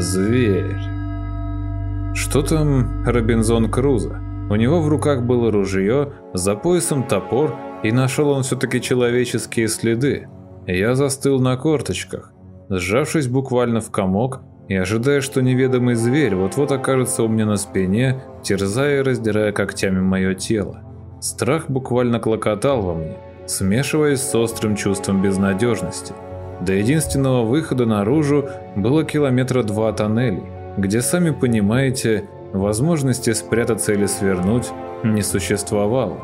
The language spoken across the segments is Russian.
Зверь. Что там Робинзон Крузо? У него в руках было ружье, за поясом топор, и нашел он все-таки человеческие следы. Я застыл на корточках, сжавшись буквально в комок и ожидая, что неведомый зверь вот-вот окажется у меня на спине, терзая и раздирая когтями мое тело. Страх буквально клокотал во мне, смешиваясь с острым чувством безнадежности. До единственного выхода наружу было километра два тоннелей, где, сами понимаете, возможности спрятаться или свернуть не существовало.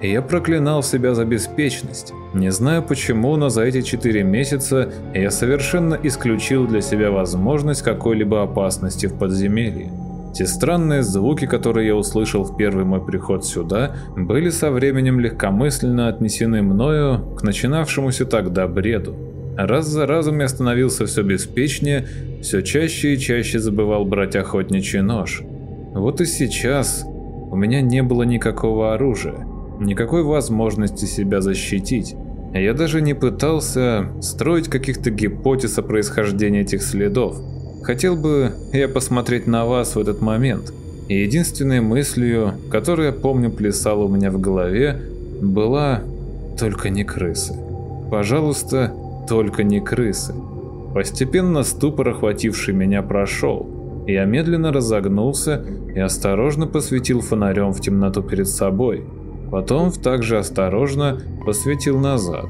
Я проклинал себя за беспечность. Не знаю почему, но за эти четыре месяца я совершенно исключил для себя возможность какой-либо опасности в подземелье. Те странные звуки, которые я услышал в первый мой приход сюда, были со временем легкомысленно отнесены мною к начинавшемуся тогда бреду. Раз за разом я становился все беспечнее, все чаще и чаще забывал брать охотничий нож. Вот и сейчас у меня не было никакого оружия, никакой возможности себя защитить. Я даже не пытался строить каких-то гипотез о происхождении этих следов. Хотел бы я посмотреть на вас в этот момент. И единственной мыслью, которая, помню, плясала у меня в голове, была «только не крысы». Пожалуйста, только не крысы. Постепенно ступор, охвативший меня, прошел. Я медленно разогнулся и осторожно посветил фонарем в темноту перед собой. Потом также осторожно посветил назад.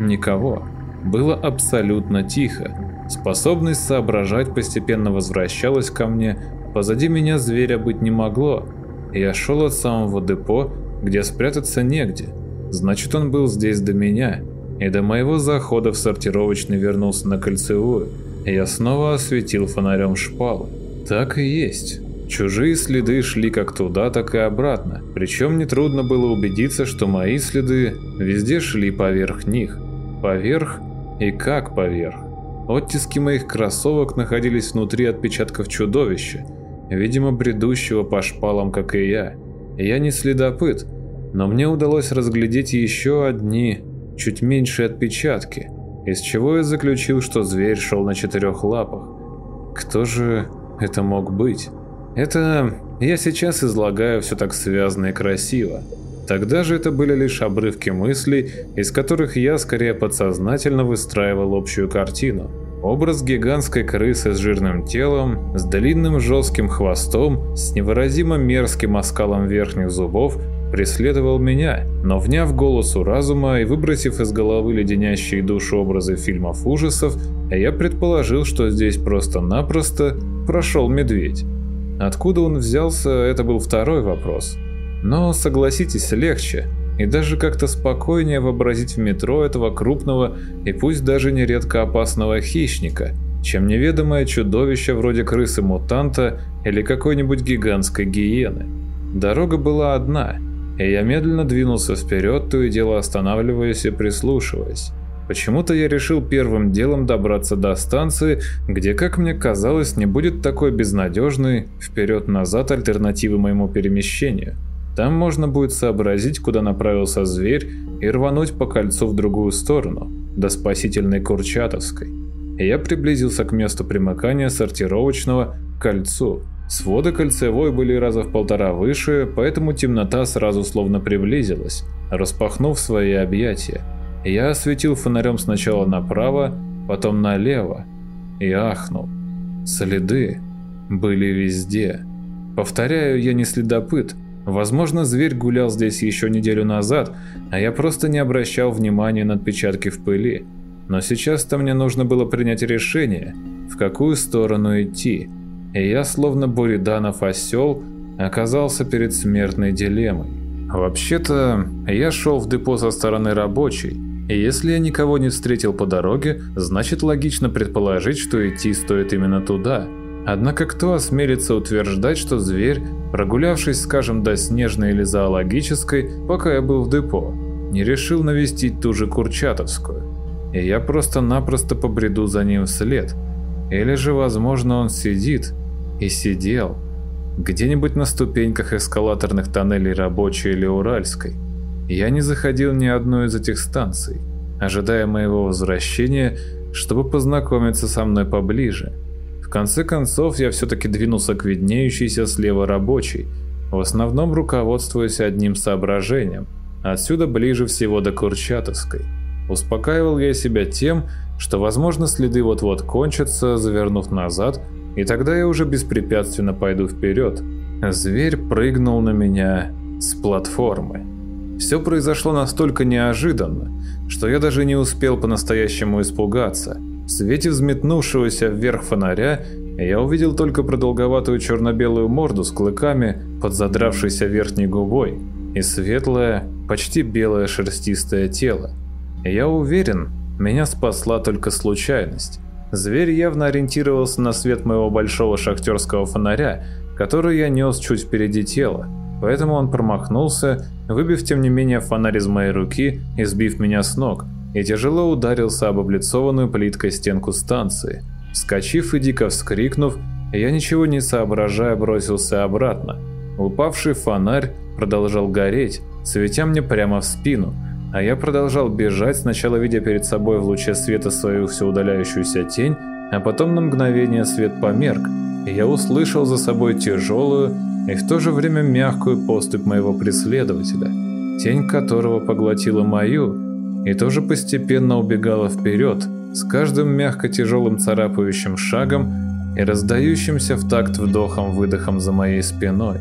Никого. Было абсолютно тихо. Способность соображать постепенно возвращалась ко мне, позади меня зверя быть не могло. Я шел от самого депо, где спрятаться негде. Значит, он был здесь до меня, и до моего захода в сортировочный вернулся на кольцевую. Я снова осветил фонарем шпал. Так и есть. Чужие следы шли как туда, так и обратно. Причем нетрудно было убедиться, что мои следы везде шли поверх них. Поверх и как поверх. Оттиски моих кроссовок находились внутри отпечатков чудовища, видимо, бредущего по шпалам, как и я. Я не следопыт, но мне удалось разглядеть еще одни, чуть меньшие отпечатки, из чего я заключил, что зверь шел на четырех лапах. Кто же это мог быть? Это я сейчас излагаю все так связно и красиво. Тогда же это были лишь обрывки мыслей, из которых я скорее подсознательно выстраивал общую картину. Образ гигантской крысы с жирным телом, с длинным жестким хвостом, с невыразимо мерзким оскалом верхних зубов преследовал меня, но вняв голосу разума и выбросив из головы леденящие душу образы фильмов ужасов, я предположил, что здесь просто-напросто прошел медведь. Откуда он взялся, это был второй вопрос. Но, согласитесь, легче, и даже как-то спокойнее вообразить в метро этого крупного и пусть даже нередко опасного хищника, чем неведомое чудовище вроде крысы-мутанта или какой-нибудь гигантской гиены. Дорога была одна, и я медленно двинулся вперед, то и дело останавливаясь и прислушиваясь. Почему-то я решил первым делом добраться до станции, где, как мне казалось, не будет такой безнадежной вперед-назад альтернативы моему перемещению. Там можно будет сообразить, куда направился зверь, и рвануть по кольцу в другую сторону, до спасительной Курчатовской. И я приблизился к месту примыкания сортировочного к кольцу. Своды кольцевой были раза в полтора выше, поэтому темнота сразу словно приблизилась, распахнув свои объятия. Я осветил фонарем сначала направо, потом налево и ахнул. Следы были везде. Повторяю, я не следопыт, Возможно, зверь гулял здесь еще неделю назад, а я просто не обращал внимания на отпечатки в пыли. Но сейчас-то мне нужно было принять решение, в какую сторону идти. И я, словно Буриданов осел, оказался перед смертной дилеммой. Вообще-то, я шел в депо со стороны рабочей, и если я никого не встретил по дороге, значит логично предположить, что идти стоит именно туда. Однако кто осмелится утверждать, что зверь Прогулявшись, скажем, до Снежной или Зоологической, пока я был в депо, не решил навестить ту же Курчатовскую. И я просто-напросто побреду за ним вслед. Или же, возможно, он сидит и сидел где-нибудь на ступеньках эскалаторных тоннелей Рабочей или Уральской. Я не заходил ни одной из этих станций, ожидая моего возвращения, чтобы познакомиться со мной поближе конце концов я все-таки двинулся к виднеющейся слева рабочей, в основном руководствуясь одним соображением – Отсюда ближе всего до Курчатовской. Успокаивал я себя тем, что, возможно, следы вот-вот кончатся, завернув назад, и тогда я уже беспрепятственно пойду вперед. Зверь прыгнул на меня с платформы. Все произошло настолько неожиданно, что я даже не успел по-настоящему испугаться. В свете взметнувшегося вверх фонаря я увидел только продолговатую черно-белую морду с клыками под задравшейся верхней губой и светлое, почти белое шерстистое тело. Я уверен, меня спасла только случайность. Зверь явно ориентировался на свет моего большого шахтерского фонаря, который я нес чуть впереди тела, поэтому он промахнулся, выбив тем не менее фонарь из моей руки и сбив меня с ног, и тяжело ударился об облицованную плиткой стенку станции. Вскочив и дико вскрикнув, я ничего не соображая бросился обратно. Упавший фонарь продолжал гореть, светя мне прямо в спину, а я продолжал бежать, сначала видя перед собой в луче света свою все удаляющуюся тень, а потом на мгновение свет померк, и я услышал за собой тяжелую и в то же время мягкую поступь моего преследователя, тень которого поглотила мою и тоже постепенно убегала вперед, с каждым мягко тяжелым царапающим шагом и раздающимся в такт вдохом-выдохом за моей спиной.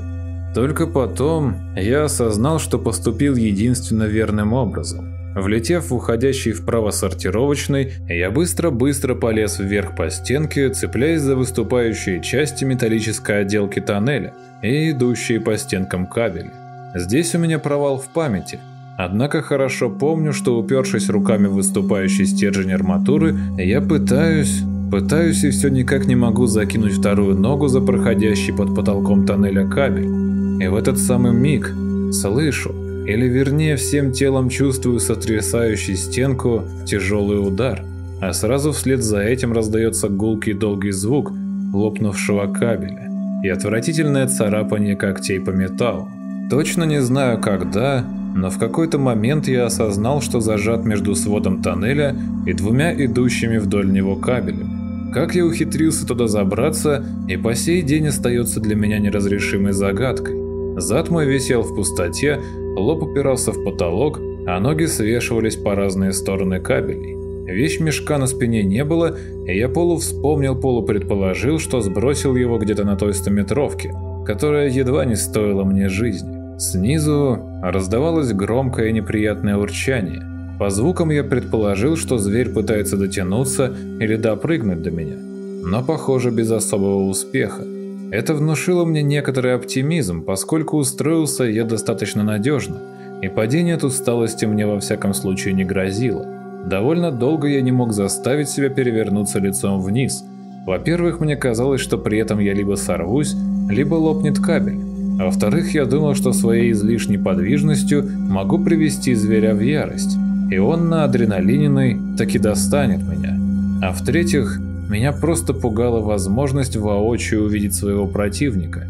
Только потом я осознал, что поступил единственно верным образом. Влетев в уходящий вправо сортировочный, я быстро-быстро полез вверх по стенке, цепляясь за выступающие части металлической отделки тоннеля и идущие по стенкам кабели. Здесь у меня провал в памяти, однако хорошо помню, что упершись руками в выступающий стержень арматуры, я пытаюсь, пытаюсь и все никак не могу закинуть вторую ногу за проходящий под потолком тоннеля кабель. И в этот самый миг слышу, или вернее всем телом чувствую сотрясающий стенку тяжелый удар, а сразу вслед за этим раздается гулкий долгий звук лопнувшего кабеля и отвратительное царапание когтей по металлу. Точно не знаю когда, но в какой-то момент я осознал, что зажат между сводом тоннеля и двумя идущими вдоль него кабелями. Как я ухитрился туда забраться, и по сей день остается для меня неразрешимой загадкой. Зад мой висел в пустоте, лоб упирался в потолок, а ноги свешивались по разные стороны кабелей. Вещь-мешка на спине не было, и я полу вспомнил, полу предположил, что сбросил его где-то на той стометровке, которая едва не стоила мне жизни. Снизу раздавалось громкое неприятное урчание. По звукам я предположил, что зверь пытается дотянуться или допрыгнуть до меня, но, похоже, без особого успеха. Это внушило мне некоторый оптимизм, поскольку устроился я достаточно надежно, и падение от усталости мне во всяком случае не грозило. Довольно долго я не мог заставить себя перевернуться лицом вниз. Во-первых, мне казалось, что при этом я либо сорвусь, либо лопнет кабель. А во-вторых, я думал, что своей излишней подвижностью могу привести зверя в ярость, и он на адреналининой таки достанет меня. А в-третьих, меня просто пугала возможность воочию увидеть своего противника.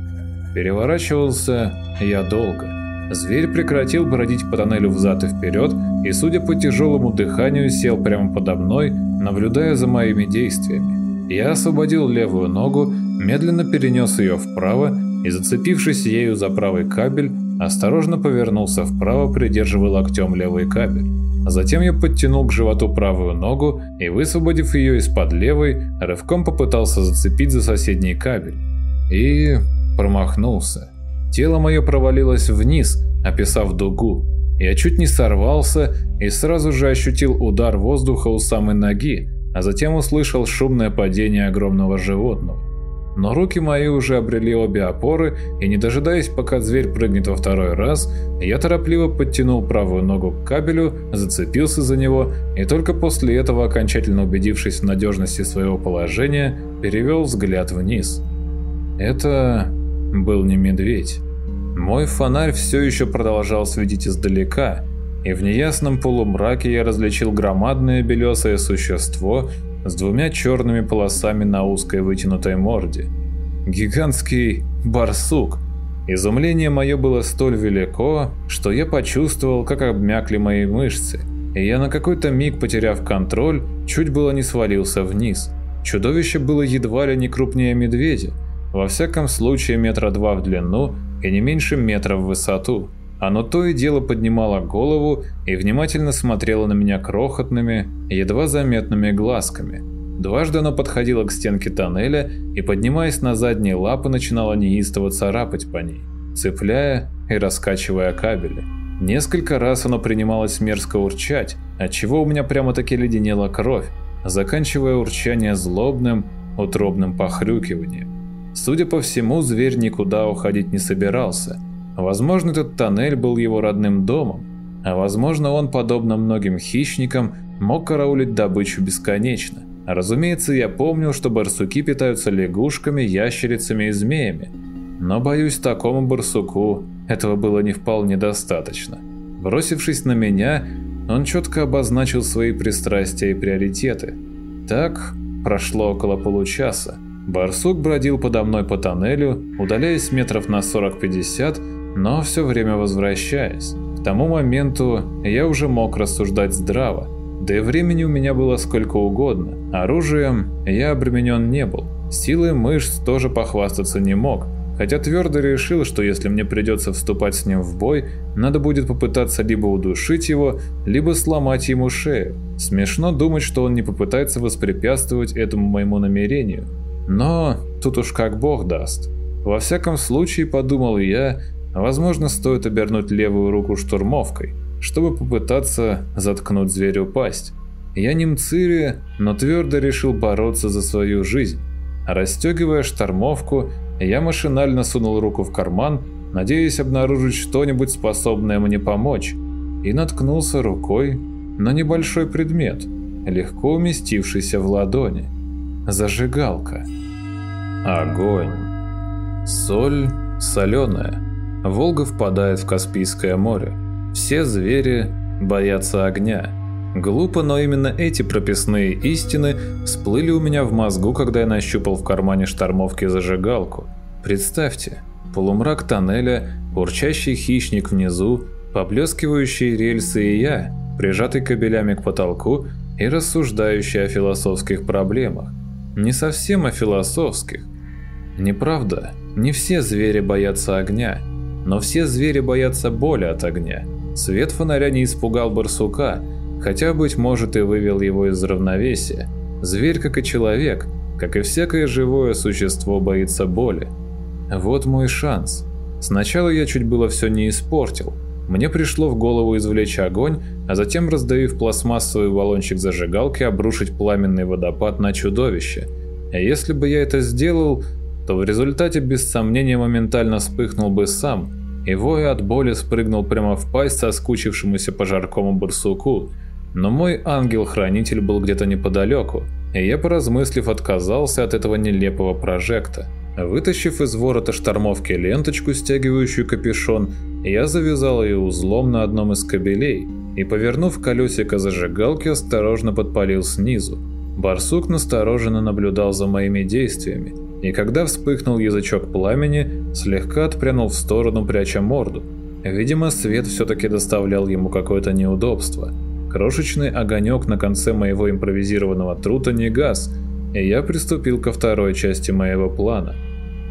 Переворачивался я долго. Зверь прекратил бродить по тоннелю взад и вперед, и, судя по тяжелому дыханию, сел прямо подо мной, наблюдая за моими действиями. Я освободил левую ногу, медленно перенес ее вправо и, зацепившись ею за правый кабель, осторожно повернулся вправо, придерживая локтем левый кабель. Затем я подтянул к животу правую ногу и, высвободив ее из-под левой, рывком попытался зацепить за соседний кабель. И промахнулся. Тело мое провалилось вниз, описав дугу. Я чуть не сорвался и сразу же ощутил удар воздуха у самой ноги, а затем услышал шумное падение огромного животного. Но руки мои уже обрели обе опоры, и не дожидаясь, пока зверь прыгнет во второй раз, я торопливо подтянул правую ногу к кабелю, зацепился за него, и только после этого, окончательно убедившись в надежности своего положения, перевел взгляд вниз. Это был не медведь. Мой фонарь все еще продолжал светить издалека, и в неясном полумраке я различил громадное белесое существо, с двумя черными полосами на узкой вытянутой морде. Гигантский барсук. Изумление мое было столь велико, что я почувствовал, как обмякли мои мышцы, и я на какой-то миг, потеряв контроль, чуть было не свалился вниз. Чудовище было едва ли не крупнее медведя, во всяком случае метра два в длину и не меньше метра в высоту. Оно то и дело поднимало голову и внимательно смотрело на меня крохотными, едва заметными глазками. Дважды оно подходило к стенке тоннеля и, поднимаясь на задние лапы, начинало неистово царапать по ней, цепляя и раскачивая кабели. Несколько раз оно принималось мерзко урчать, отчего у меня прямо-таки леденела кровь, заканчивая урчание злобным, утробным похрюкиванием. Судя по всему, зверь никуда уходить не собирался – Возможно, этот тоннель был его родным домом, а возможно, он, подобно многим хищникам, мог караулить добычу бесконечно. Разумеется, я помнил, что барсуки питаются лягушками, ящерицами и змеями. Но, боюсь, такому барсуку этого было не вполне достаточно. Бросившись на меня, он четко обозначил свои пристрастия и приоритеты. Так прошло около получаса. Барсук бродил подо мной по тоннелю, удаляясь метров на 40-50, но все время возвращаясь. К тому моменту я уже мог рассуждать здраво, да и времени у меня было сколько угодно. Оружием я обременен не был, силой мышц тоже похвастаться не мог, хотя твердо решил, что если мне придется вступать с ним в бой, надо будет попытаться либо удушить его, либо сломать ему шею. Смешно думать, что он не попытается воспрепятствовать этому моему намерению. Но тут уж как бог даст. Во всяком случае, подумал я, Возможно, стоит обернуть левую руку штурмовкой, чтобы попытаться заткнуть зверю пасть. Я не мцири, но твердо решил бороться за свою жизнь. Расстегивая штормовку, я машинально сунул руку в карман, надеясь обнаружить что-нибудь способное мне помочь, и наткнулся рукой на небольшой предмет, легко уместившийся в ладони. Зажигалка. Огонь. Соль соленая. Волга впадает в Каспийское море. Все звери боятся огня. Глупо, но именно эти прописные истины всплыли у меня в мозгу, когда я нащупал в кармане штормовки зажигалку. Представьте, полумрак тоннеля, урчащий хищник внизу, поблескивающие рельсы и я, прижатый кабелями к потолку и рассуждающий о философских проблемах. Не совсем о философских. Неправда, не все звери боятся огня – но все звери боятся боли от огня. Свет фонаря не испугал барсука, хотя, быть может, и вывел его из равновесия. Зверь, как и человек, как и всякое живое существо, боится боли. Вот мой шанс. Сначала я чуть было все не испортил. Мне пришло в голову извлечь огонь, а затем, раздавив пластмассовый баллончик зажигалки, обрушить пламенный водопад на чудовище. А если бы я это сделал, то в результате без сомнения моментально вспыхнул бы сам, и воя от боли спрыгнул прямо в пасть соскучившемуся по жаркому барсуку. Но мой ангел-хранитель был где-то неподалеку, и я, поразмыслив, отказался от этого нелепого прожекта. Вытащив из ворота штормовки ленточку, стягивающую капюшон, я завязал ее узлом на одном из кабелей и, повернув колесико зажигалки, осторожно подпалил снизу. Барсук настороженно наблюдал за моими действиями, и когда вспыхнул язычок пламени, слегка отпрянул в сторону, пряча морду. Видимо, свет все-таки доставлял ему какое-то неудобство. Крошечный огонек на конце моего импровизированного трута не газ, и я приступил ко второй части моего плана.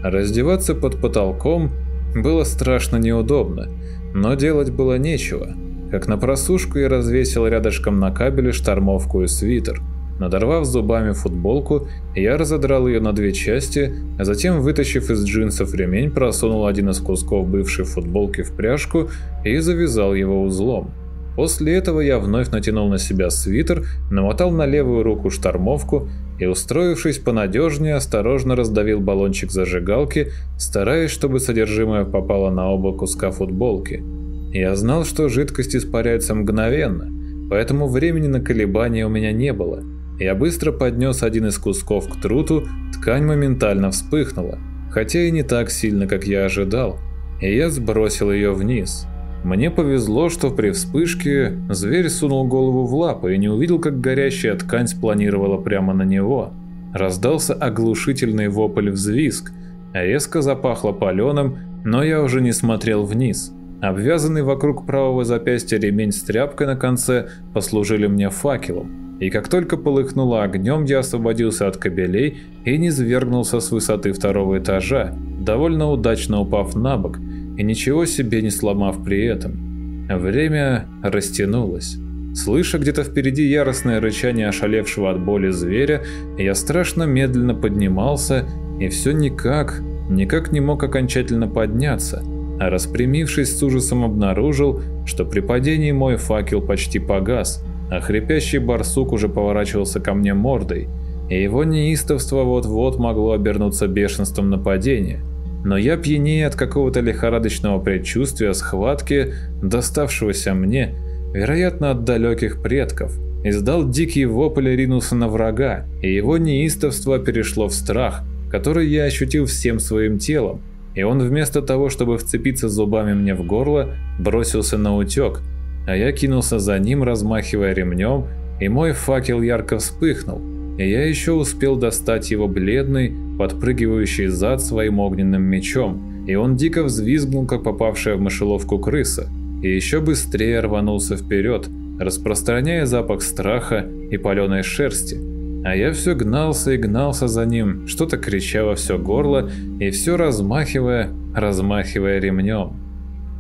Раздеваться под потолком было страшно неудобно, но делать было нечего. Как на просушку я развесил рядышком на кабеле штормовку и свитер – Надорвав зубами футболку, я разодрал ее на две части, а затем, вытащив из джинсов ремень, просунул один из кусков бывшей футболки в пряжку и завязал его узлом. После этого я вновь натянул на себя свитер, намотал на левую руку штормовку и, устроившись понадежнее, осторожно раздавил баллончик зажигалки, стараясь, чтобы содержимое попало на оба куска футболки. Я знал, что жидкость испаряется мгновенно, поэтому времени на колебания у меня не было – я быстро поднес один из кусков к труту, ткань моментально вспыхнула, хотя и не так сильно, как я ожидал, и я сбросил ее вниз. Мне повезло, что при вспышке зверь сунул голову в лапы и не увидел, как горящая ткань спланировала прямо на него. Раздался оглушительный вопль-взвизг, резко запахло паленым, но я уже не смотрел вниз. Обвязанный вокруг правого запястья ремень с тряпкой на конце послужили мне факелом. И как только полыхнуло огнем, я освободился от кабелей и низвергнулся с высоты второго этажа, довольно удачно упав на бок и ничего себе не сломав при этом. Время растянулось. Слыша где-то впереди яростное рычание ошалевшего от боли зверя, я страшно медленно поднимался и все никак, никак не мог окончательно подняться, а распрямившись с ужасом обнаружил, что при падении мой факел почти погас, а хрипящий барсук уже поворачивался ко мне мордой, и его неистовство вот-вот могло обернуться бешенством нападения. Но я пьянее от какого-то лихорадочного предчувствия схватки, доставшегося мне, вероятно, от далеких предков, издал дикий вопль и на врага, и его неистовство перешло в страх, который я ощутил всем своим телом, и он вместо того, чтобы вцепиться зубами мне в горло, бросился на утек, а я кинулся за ним, размахивая ремнем, и мой факел ярко вспыхнул, и я еще успел достать его бледный, подпрыгивающий зад своим огненным мечом, и он дико взвизгнул, как попавшая в мышеловку крыса, и еще быстрее рванулся вперед, распространяя запах страха и паленой шерсти, а я все гнался и гнался за ним, что-то крича во все горло и все размахивая, размахивая ремнем.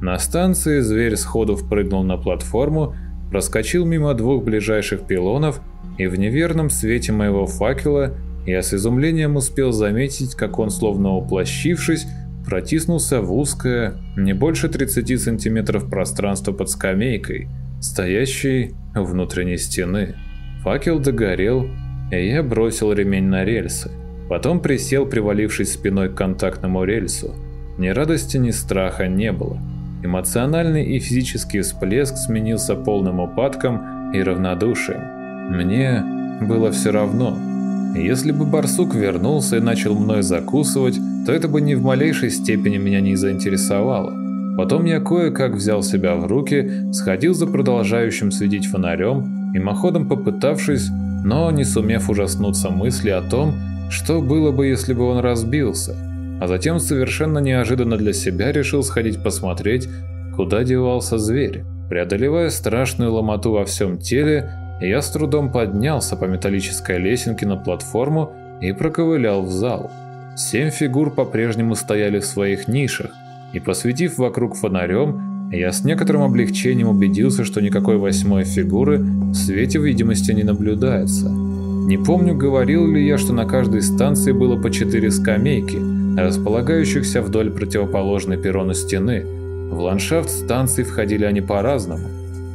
На станции зверь сходу впрыгнул на платформу, проскочил мимо двух ближайших пилонов, и в неверном свете моего факела я с изумлением успел заметить, как он, словно уплощившись, протиснулся в узкое, не больше 30 сантиметров пространство под скамейкой, стоящей у внутренней стены. Факел догорел, и я бросил ремень на рельсы. Потом присел, привалившись спиной к контактному рельсу. Ни радости, ни страха не было. Эмоциональный и физический всплеск сменился полным упадком и равнодушием. Мне было все равно. Если бы барсук вернулся и начал мной закусывать, то это бы ни в малейшей степени меня не заинтересовало. Потом я кое-как взял себя в руки, сходил за продолжающим светить фонарем, мимоходом попытавшись но не сумев ужаснуться мысли о том, что было бы, если бы он разбился, а затем совершенно неожиданно для себя решил сходить посмотреть, куда девался зверь. Преодолевая страшную ломоту во всем теле, я с трудом поднялся по металлической лесенке на платформу и проковылял в зал. Семь фигур по-прежнему стояли в своих нишах, и посветив вокруг фонарем, я с некоторым облегчением убедился, что никакой восьмой фигуры в свете видимости не наблюдается. Не помню, говорил ли я, что на каждой станции было по четыре скамейки, располагающихся вдоль противоположной перрону стены. В ландшафт станций входили они по-разному,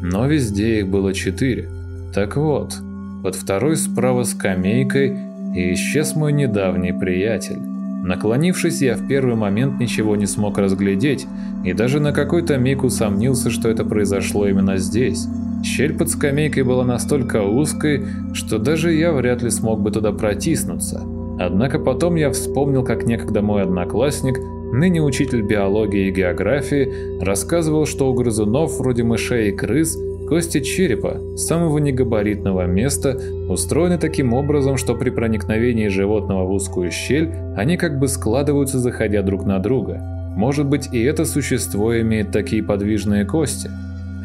но везде их было четыре. Так вот, под второй справа скамейкой и исчез мой недавний приятель. Наклонившись, я в первый момент ничего не смог разглядеть, и даже на какой-то миг усомнился, что это произошло именно здесь. Щель под скамейкой была настолько узкой, что даже я вряд ли смог бы туда протиснуться. Однако потом я вспомнил, как некогда мой одноклассник, ныне учитель биологии и географии, рассказывал, что у грызунов вроде мышей и крыс Кости черепа, самого негабаритного места, устроены таким образом, что при проникновении животного в узкую щель они как бы складываются, заходя друг на друга. Может быть и это существо имеет такие подвижные кости?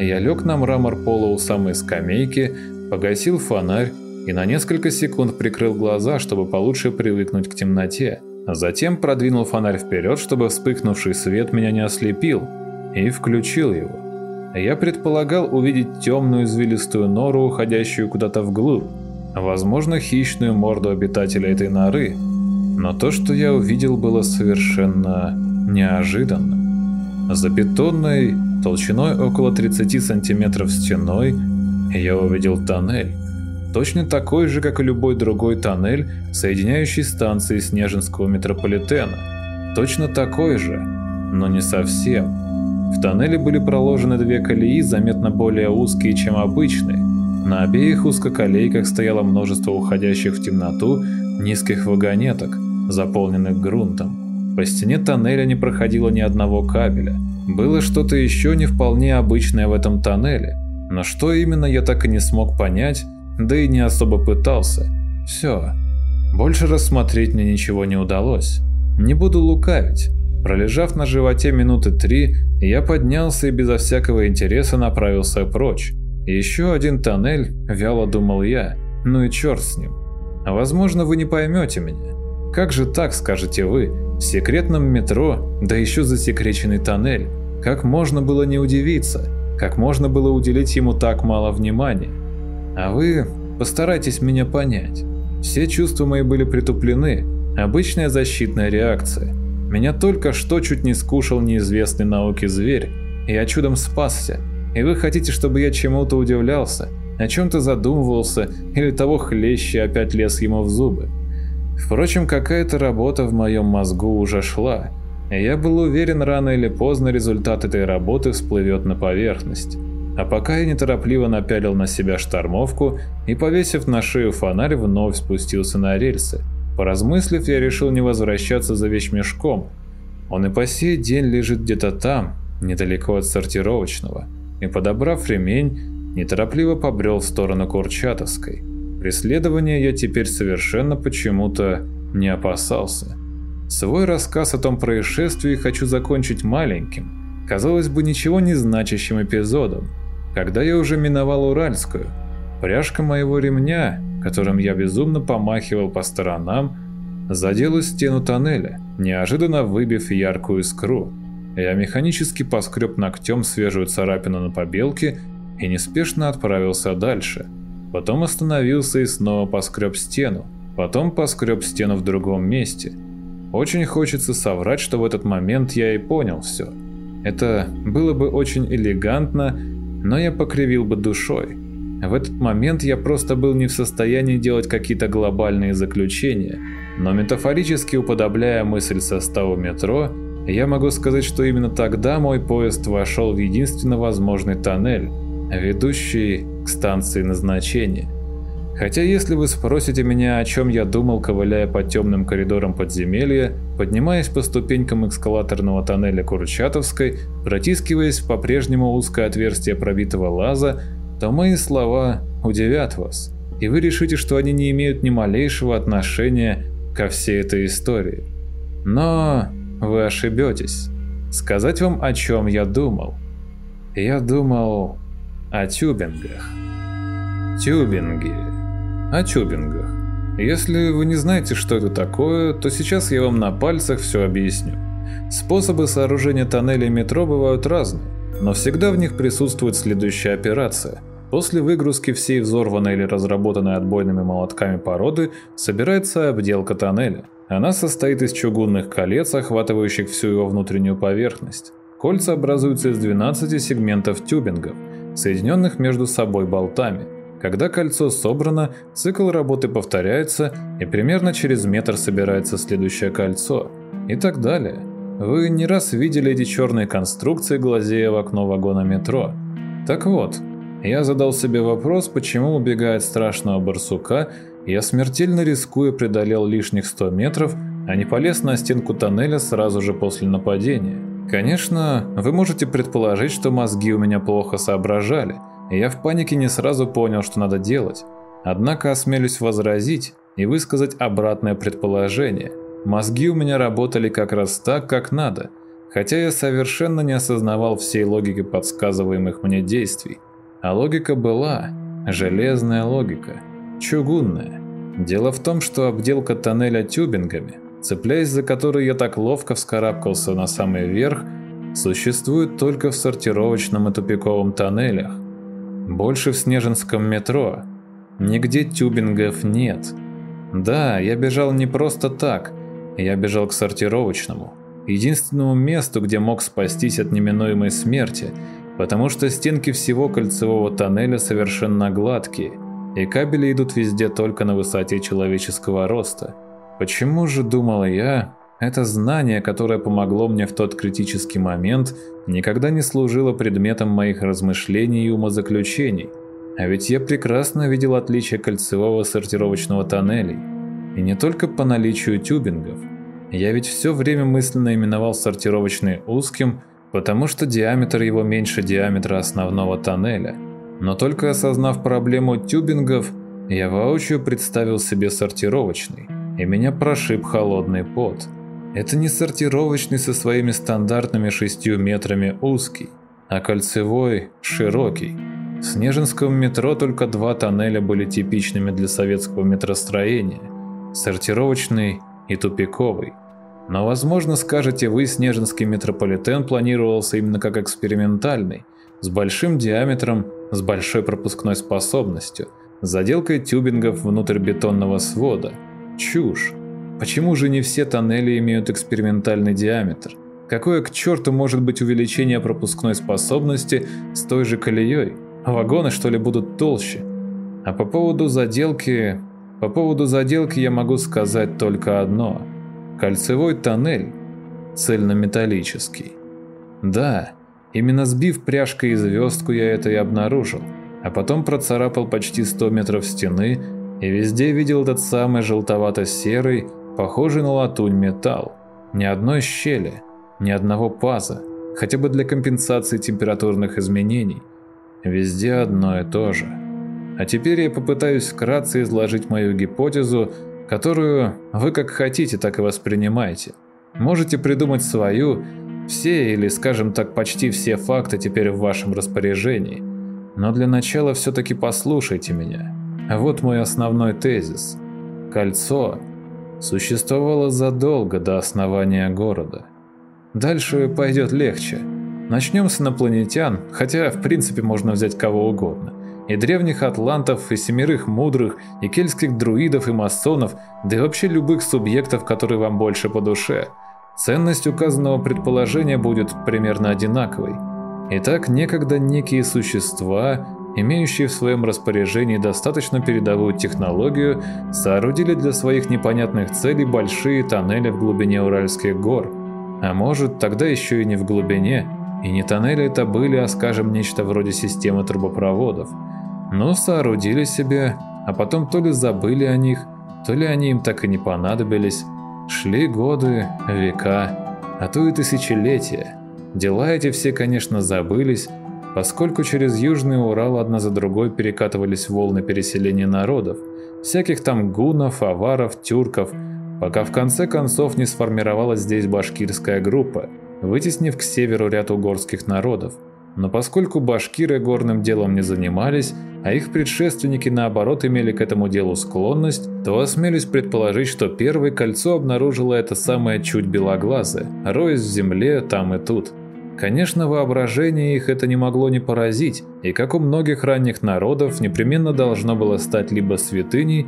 Я лег на мрамор пола у самой скамейки, погасил фонарь и на несколько секунд прикрыл глаза, чтобы получше привыкнуть к темноте. Затем продвинул фонарь вперед, чтобы вспыхнувший свет меня не ослепил, и включил его. Я предполагал увидеть темную извилистую нору, уходящую куда-то вглубь, возможно, хищную морду обитателя этой норы, но то, что я увидел, было совершенно неожиданным. За бетонной, толщиной около 30 сантиметров стеной, я увидел тоннель, точно такой же, как и любой другой тоннель, соединяющий станции Снежинского метрополитена. Точно такой же, но не совсем. В тоннеле были проложены две колеи, заметно более узкие, чем обычные. На обеих узкоколейках стояло множество уходящих в темноту низких вагонеток, заполненных грунтом. По стене тоннеля не проходило ни одного кабеля. Было что-то еще не вполне обычное в этом тоннеле, но что именно я так и не смог понять, да и не особо пытался. Все. Больше рассмотреть мне ничего не удалось. Не буду лукавить. Пролежав на животе минуты три, я поднялся и безо всякого интереса направился прочь. Еще один тоннель, вяло думал я. Ну и черт с ним. Возможно, вы не поймете меня. Как же так, скажете вы, в секретном метро, да еще засекреченный тоннель? Как можно было не удивиться? Как можно было уделить ему так мало внимания? А вы постарайтесь меня понять. Все чувства мои были притуплены. Обычная защитная реакция. Меня только что чуть не скушал неизвестный науке зверь. Я чудом спасся. И вы хотите, чтобы я чему-то удивлялся, о чем-то задумывался или того хлеще опять лез ему в зубы. Впрочем, какая-то работа в моем мозгу уже шла, я был уверен, рано или поздно результат этой работы всплывет на поверхность. А пока я неторопливо напялил на себя штормовку и, повесив на шею фонарь, вновь спустился на рельсы. Поразмыслив, я решил не возвращаться за вещмешком. Он и по сей день лежит где-то там, недалеко от сортировочного. И, подобрав ремень, неторопливо побрел в сторону Курчатовской. Преследования я теперь совершенно почему-то не опасался. Свой рассказ о том происшествии хочу закончить маленьким, казалось бы, ничего не значащим эпизодом. Когда я уже миновал Уральскую, пряжка моего ремня, которым я безумно помахивал по сторонам, задела стену тоннеля, неожиданно выбив яркую искру. Я механически поскреб ногтем свежую царапину на побелке и неспешно отправился дальше. Потом остановился и снова поскреб стену. Потом поскреб стену в другом месте – очень хочется соврать, что в этот момент я и понял все. Это было бы очень элегантно, но я покривил бы душой. В этот момент я просто был не в состоянии делать какие-то глобальные заключения, но метафорически уподобляя мысль состава метро, я могу сказать, что именно тогда мой поезд вошел в единственно возможный тоннель, ведущий к станции назначения. Хотя если вы спросите меня, о чем я думал, ковыляя по темным коридорам подземелья, поднимаясь по ступенькам эскалаторного тоннеля Курчатовской, протискиваясь в по-прежнему узкое отверстие пробитого лаза, то мои слова удивят вас, и вы решите, что они не имеют ни малейшего отношения ко всей этой истории. Но вы ошибетесь. Сказать вам, о чем я думал. Я думал о тюбингах. Тюбинги о тюбингах. Если вы не знаете, что это такое, то сейчас я вам на пальцах все объясню. Способы сооружения тоннелей метро бывают разные, но всегда в них присутствует следующая операция. После выгрузки всей взорванной или разработанной отбойными молотками породы собирается обделка тоннеля. Она состоит из чугунных колец, охватывающих всю его внутреннюю поверхность. Кольца образуются из 12 сегментов тюбингов, соединенных между собой болтами – когда кольцо собрано, цикл работы повторяется, и примерно через метр собирается следующее кольцо. И так далее. Вы не раз видели эти черные конструкции, глазея в окно вагона метро. Так вот, я задал себе вопрос, почему убегая страшного барсука, я смертельно рискуя преодолел лишних 100 метров, а не полез на стенку тоннеля сразу же после нападения. Конечно, вы можете предположить, что мозги у меня плохо соображали – я в панике не сразу понял, что надо делать. Однако осмелюсь возразить и высказать обратное предположение. Мозги у меня работали как раз так, как надо, хотя я совершенно не осознавал всей логики подсказываемых мне действий. А логика была железная логика, чугунная. Дело в том, что обделка тоннеля тюбингами, цепляясь за которую я так ловко вскарабкался на самый верх, существует только в сортировочном и тупиковом тоннелях. Больше в Снежинском метро. Нигде тюбингов нет. Да, я бежал не просто так. Я бежал к сортировочному. Единственному месту, где мог спастись от неминуемой смерти, потому что стенки всего кольцевого тоннеля совершенно гладкие, и кабели идут везде только на высоте человеческого роста. Почему же, думал я, это знание, которое помогло мне в тот критический момент, никогда не служило предметом моих размышлений и умозаключений. А ведь я прекрасно видел отличие кольцевого сортировочного тоннелей. И не только по наличию тюбингов. Я ведь все время мысленно именовал сортировочный узким, потому что диаметр его меньше диаметра основного тоннеля. Но только осознав проблему тюбингов, я воочию представил себе сортировочный, и меня прошиб холодный пот. Это не сортировочный со своими стандартными шестью метрами узкий, а кольцевой широкий. В Снежинском метро только два тоннеля были типичными для советского метростроения – сортировочный и тупиковый. Но, возможно, скажете вы, Снежинский метрополитен планировался именно как экспериментальный, с большим диаметром, с большой пропускной способностью, с заделкой тюбингов внутрь бетонного свода. Чушь. Почему же не все тоннели имеют экспериментальный диаметр? Какое к черту может быть увеличение пропускной способности с той же колеей? Вагоны что ли будут толще? А по поводу заделки... По поводу заделки я могу сказать только одно. Кольцевой тоннель цельнометаллический. Да, именно сбив пряжкой звездку я это и обнаружил. А потом процарапал почти 100 метров стены и везде видел этот самый желтовато-серый, похожий на латунь металл. Ни одной щели, ни одного паза, хотя бы для компенсации температурных изменений. Везде одно и то же. А теперь я попытаюсь вкратце изложить мою гипотезу, которую вы как хотите, так и воспринимаете. Можете придумать свою, все или, скажем так, почти все факты теперь в вашем распоряжении. Но для начала все-таки послушайте меня. Вот мой основной тезис. Кольцо существовало задолго до основания города. Дальше пойдет легче. Начнем с инопланетян, хотя в принципе можно взять кого угодно. И древних атлантов, и семерых мудрых, и кельтских друидов, и масонов, да и вообще любых субъектов, которые вам больше по душе. Ценность указанного предположения будет примерно одинаковой. Итак, некогда некие существа, имеющие в своем распоряжении достаточно передовую технологию, соорудили для своих непонятных целей большие тоннели в глубине Уральских гор. А может, тогда еще и не в глубине, и не тоннели это были, а скажем, нечто вроде системы трубопроводов. Но соорудили себе, а потом то ли забыли о них, то ли они им так и не понадобились. Шли годы, века, а то и тысячелетия. Дела эти все, конечно, забылись, поскольку через Южный Урал одна за другой перекатывались волны переселения народов, всяких там гунов, аваров, тюрков, пока в конце концов не сформировалась здесь башкирская группа, вытеснив к северу ряд угорских народов. Но поскольку башкиры горным делом не занимались, а их предшественники наоборот имели к этому делу склонность, то осмелюсь предположить, что первое кольцо обнаружило это самое чуть белоглазое, роясь в земле там и тут. Конечно, воображение их это не могло не поразить, и как у многих ранних народов, непременно должно было стать либо святыней,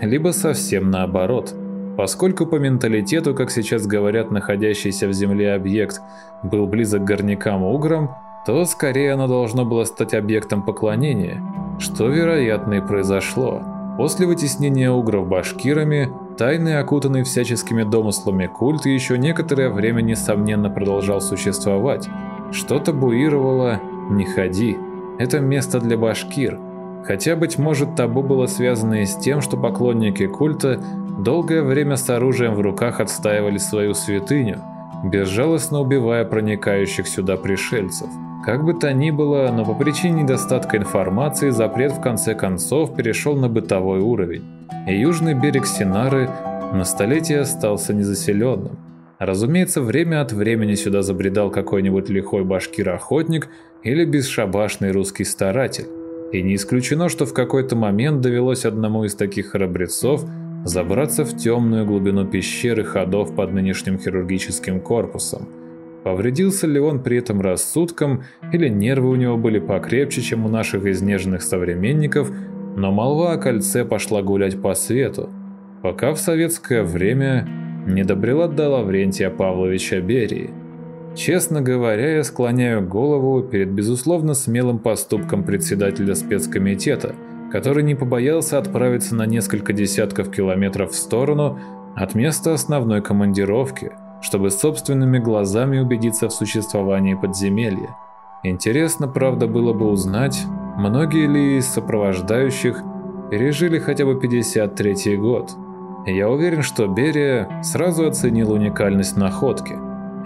либо совсем наоборот. Поскольку по менталитету, как сейчас говорят, находящийся в земле объект был близок к горнякам-уграм, то скорее оно должно было стать объектом поклонения, что, вероятно, и произошло. После вытеснения угров башкирами, тайный, окутанный всяческими домыслами культ еще некоторое время, несомненно, продолжал существовать. Что-то буировало «не ходи». Это место для башкир. Хотя, быть может, табу было связано и с тем, что поклонники культа долгое время с оружием в руках отстаивали свою святыню, безжалостно убивая проникающих сюда пришельцев. Как бы то ни было, но по причине недостатка информации запрет в конце концов перешел на бытовой уровень, и южный берег Синары на столетие остался незаселенным. Разумеется, время от времени сюда забредал какой-нибудь лихой башкир-охотник или бесшабашный русский старатель. И не исключено, что в какой-то момент довелось одному из таких храбрецов забраться в темную глубину пещеры ходов под нынешним хирургическим корпусом – Повредился ли он при этом рассудком, или нервы у него были покрепче, чем у наших изнеженных современников, но молва о кольце пошла гулять по свету, пока в советское время не добрела до Лаврентия Павловича Берии. Честно говоря, я склоняю голову перед безусловно смелым поступком председателя спецкомитета, который не побоялся отправиться на несколько десятков километров в сторону от места основной командировки – чтобы собственными глазами убедиться в существовании подземелья. Интересно, правда, было бы узнать, многие ли из сопровождающих пережили хотя бы 53 год. Я уверен, что Берия сразу оценил уникальность находки.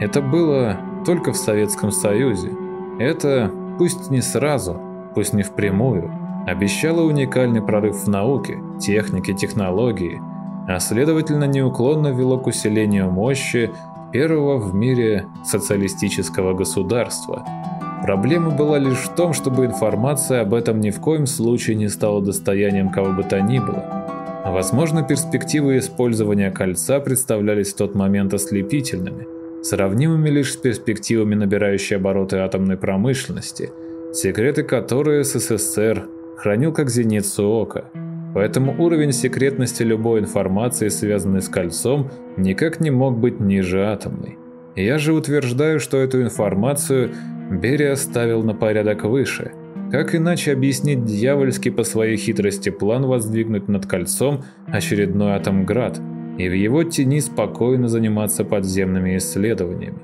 Это было только в Советском Союзе. Это, пусть не сразу, пусть не впрямую, обещало уникальный прорыв в науке, технике, технологии – а следовательно неуклонно вело к усилению мощи первого в мире социалистического государства. Проблема была лишь в том, чтобы информация об этом ни в коем случае не стала достоянием кого бы то ни было. Возможно, перспективы использования кольца представлялись в тот момент ослепительными, сравнимыми лишь с перспективами набирающей обороты атомной промышленности, секреты которой СССР хранил как зеницу ока. Поэтому уровень секретности любой информации, связанной с кольцом, никак не мог быть ниже атомной. Я же утверждаю, что эту информацию Берия ставил на порядок выше. Как иначе объяснить дьявольский по своей хитрости план воздвигнуть над кольцом очередной атомград и в его тени спокойно заниматься подземными исследованиями?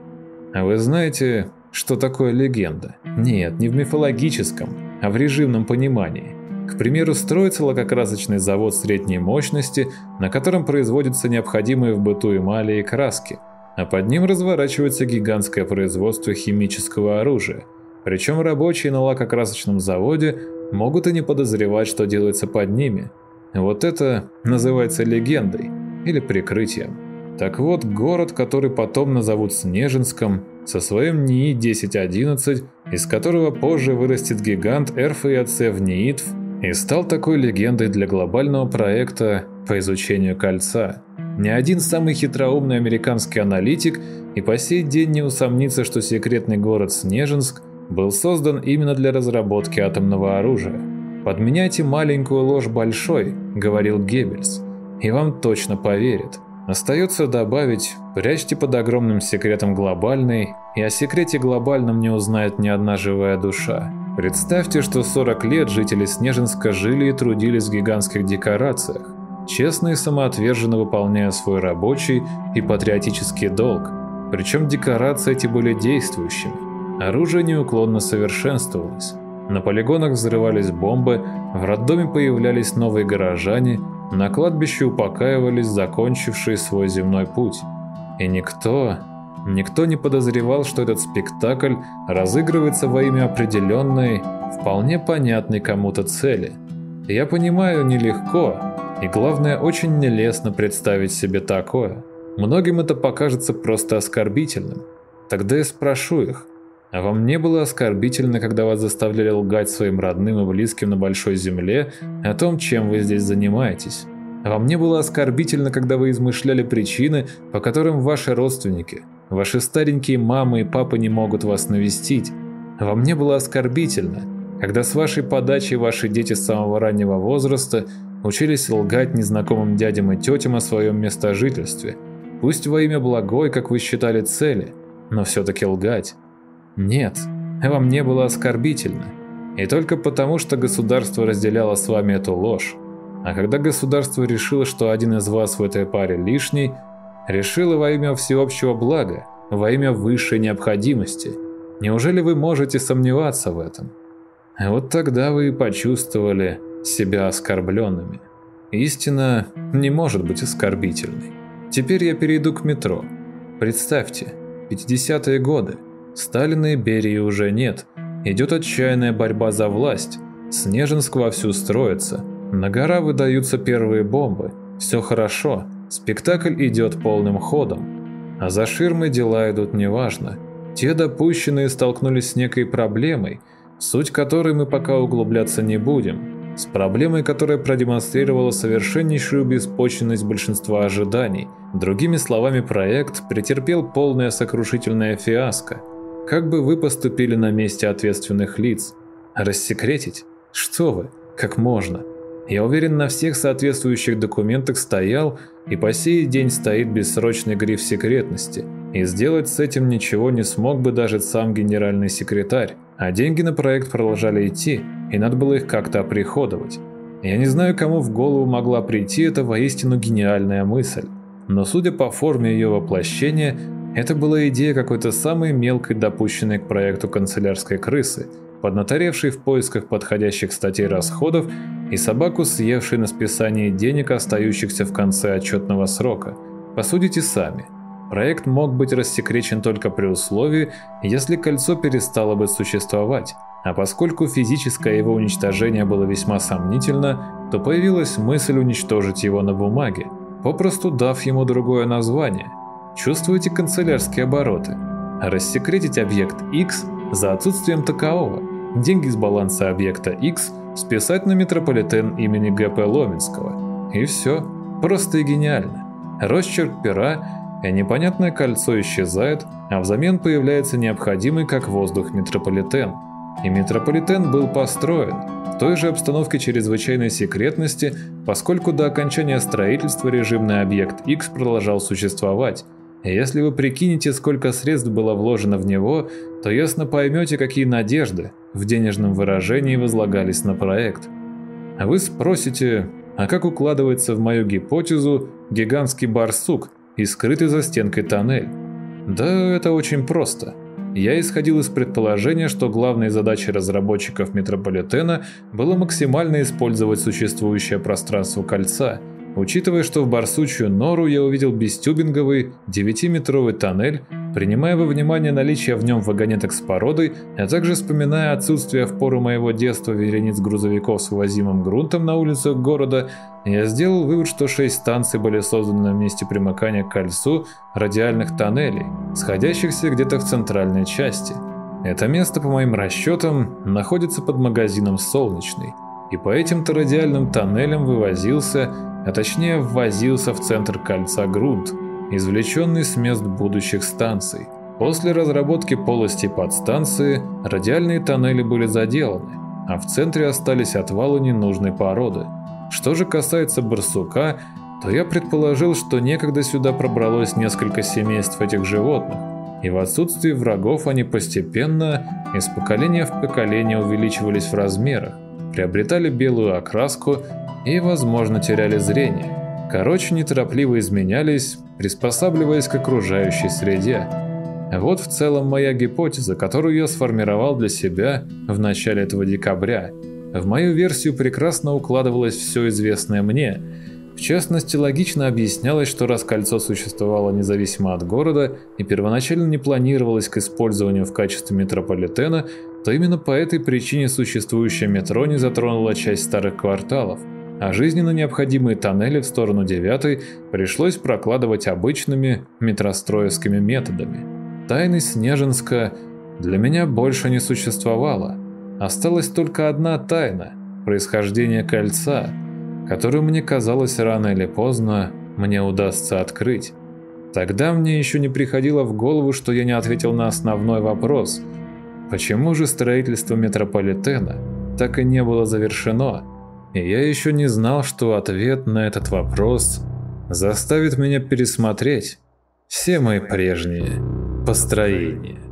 А вы знаете, что такое легенда? Нет, не в мифологическом, а в режимном понимании. К примеру, строится лакокрасочный завод средней мощности, на котором производятся необходимые в быту эмали и краски – а под ним разворачивается гигантское производство химического оружия. Причем рабочие на лакокрасочном заводе могут и не подозревать, что делается под ними. Вот это называется легендой или прикрытием. Так вот, город, который потом назовут Снежинском, со своим НИИ-1011, из которого позже вырастет гигант РФИАЦ в НИИТВ, и стал такой легендой для глобального проекта по изучению кольца – ни один самый хитроумный американский аналитик и по сей день не усомнится, что секретный город Снежинск был создан именно для разработки атомного оружия. «Подменяйте маленькую ложь большой», — говорил Геббельс, — «и вам точно поверят». Остается добавить, прячьте под огромным секретом глобальный, и о секрете глобальном не узнает ни одна живая душа. Представьте, что 40 лет жители Снежинска жили и трудились в гигантских декорациях, честно и самоотверженно выполняя свой рабочий и патриотический долг. Причем декорации эти были действующими. Оружие неуклонно совершенствовалось. На полигонах взрывались бомбы, в роддоме появлялись новые горожане, на кладбище упокаивались закончившие свой земной путь. И никто, никто не подозревал, что этот спектакль разыгрывается во имя определенной, вполне понятной кому-то цели. Я понимаю, нелегко, и главное, очень нелестно представить себе такое. Многим это покажется просто оскорбительным. Тогда я спрошу их, а вам не было оскорбительно, когда вас заставляли лгать своим родным и близким на большой земле о том, чем вы здесь занимаетесь? А вам не было оскорбительно, когда вы измышляли причины, по которым ваши родственники, ваши старенькие мамы и папы не могут вас навестить? А вам не было оскорбительно, когда с вашей подачи ваши дети с самого раннего возраста учились лгать незнакомым дядям и тетям о своем местожительстве, пусть во имя благой, как вы считали, цели, но все-таки лгать. Нет, вам не было оскорбительно. И только потому, что государство разделяло с вами эту ложь. А когда государство решило, что один из вас в этой паре лишний, решило во имя всеобщего блага, во имя высшей необходимости. Неужели вы можете сомневаться в этом? Вот тогда вы и почувствовали, себя оскорбленными. Истина не может быть оскорбительной. Теперь я перейду к метро. Представьте, 50-е годы. Сталина и Берии уже нет. Идет отчаянная борьба за власть. Снежинск вовсю строится. На гора выдаются первые бомбы. Все хорошо. Спектакль идет полным ходом. А за ширмой дела идут неважно. Те допущенные столкнулись с некой проблемой, суть которой мы пока углубляться не будем с проблемой, которая продемонстрировала совершеннейшую беспочвенность большинства ожиданий. Другими словами, проект претерпел полное сокрушительное фиаско. Как бы вы поступили на месте ответственных лиц? Рассекретить? Что вы? Как можно? Я уверен, на всех соответствующих документах стоял и по сей день стоит бессрочный гриф секретности, и сделать с этим ничего не смог бы даже сам генеральный секретарь. А деньги на проект продолжали идти, и надо было их как-то оприходовать. Я не знаю, кому в голову могла прийти эта воистину гениальная мысль, но судя по форме ее воплощения, это была идея какой-то самой мелкой допущенной к проекту канцелярской крысы, поднаторевшей в поисках подходящих статей расходов и собаку, съевшей на списании денег, остающихся в конце отчетного срока. Посудите сами. Проект мог быть рассекречен только при условии, если кольцо перестало бы существовать, а поскольку физическое его уничтожение было весьма сомнительно, то появилась мысль уничтожить его на бумаге, попросту дав ему другое название. Чувствуете канцелярские обороты? рассекретить объект X за отсутствием такового. Деньги с баланса объекта X списать на метрополитен имени ГП Ломенского. И все. Просто и гениально. Росчерк пера, и непонятное кольцо исчезает, а взамен появляется необходимый как воздух метрополитен. И метрополитен был построен в той же обстановке чрезвычайной секретности, поскольку до окончания строительства режимный объект X продолжал существовать, если вы прикинете, сколько средств было вложено в него, то ясно поймете, какие надежды в денежном выражении возлагались на проект. А вы спросите, а как укладывается в мою гипотезу гигантский барсук и скрытый за стенкой тоннель? Да, это очень просто. Я исходил из предположения, что главной задачей разработчиков метрополитена было максимально использовать существующее пространство кольца – Учитывая, что в барсучью нору я увидел бестюбинговый 9-метровый тоннель, принимая во внимание наличие в нем вагонеток с породой, а также вспоминая отсутствие в пору моего детства верениц грузовиков с вывозимым грунтом на улицах города, я сделал вывод, что шесть станций были созданы на месте примыкания к кольцу радиальных тоннелей, сходящихся где-то в центральной части. Это место, по моим расчетам, находится под магазином «Солнечный», и по этим-то радиальным тоннелям вывозился а точнее ввозился в центр кольца грунт, извлеченный с мест будущих станций. После разработки полости подстанции радиальные тоннели были заделаны, а в центре остались отвалы ненужной породы. Что же касается барсука, то я предположил, что некогда сюда пробралось несколько семейств этих животных, и в отсутствии врагов они постепенно, из поколения в поколение увеличивались в размерах, приобретали белую окраску и, возможно, теряли зрение. Короче, неторопливо изменялись, приспосабливаясь к окружающей среде. Вот в целом моя гипотеза, которую я сформировал для себя в начале этого декабря. В мою версию прекрасно укладывалось все известное мне. В частности, логично объяснялось, что раз кольцо существовало независимо от города и первоначально не планировалось к использованию в качестве метрополитена, то именно по этой причине существующее метро не затронуло часть старых кварталов – а жизненно необходимые тоннели в сторону 9 пришлось прокладывать обычными метростроевскими методами. Тайны Снежинска для меня больше не существовало. Осталась только одна тайна – происхождение кольца, которую мне казалось рано или поздно мне удастся открыть. Тогда мне еще не приходило в голову, что я не ответил на основной вопрос – почему же строительство метрополитена так и не было завершено – и я еще не знал, что ответ на этот вопрос заставит меня пересмотреть все мои прежние построения.